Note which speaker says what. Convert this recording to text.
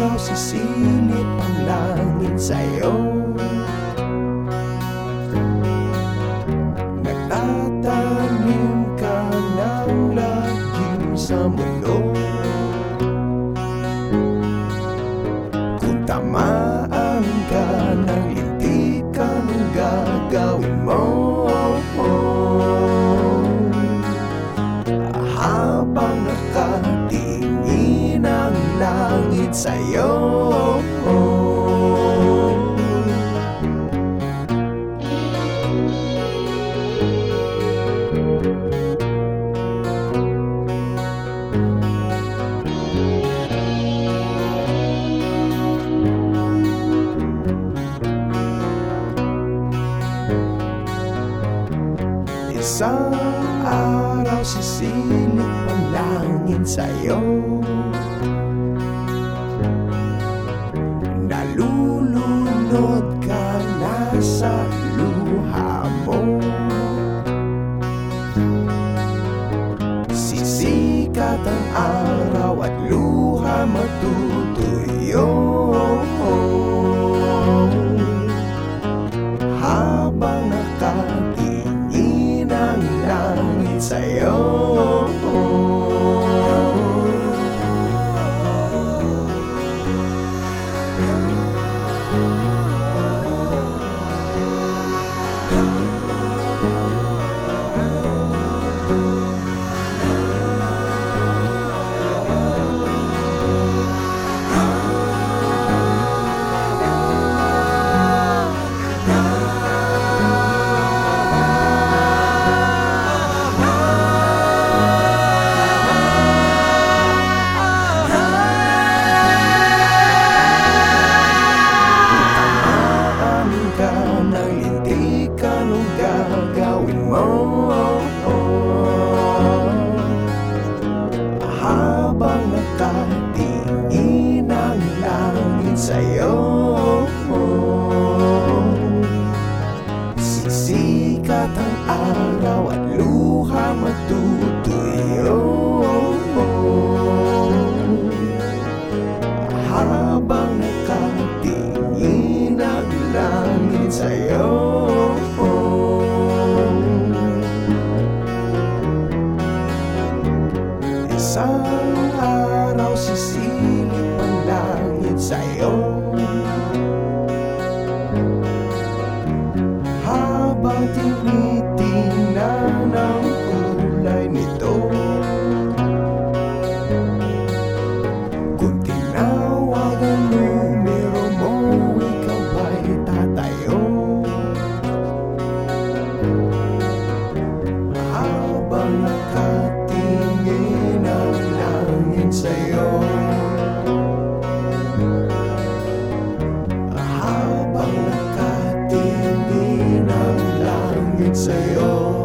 Speaker 1: araw sisilip ang langit sa'yo. Sayo paligid sa'yo. Isang araw sisilip ang langit sa'yo. nang hindi ka nung gagawin mo I own. We'd say, oh.